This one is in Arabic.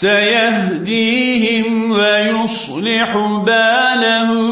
سيهديهم ويصلح بالهم.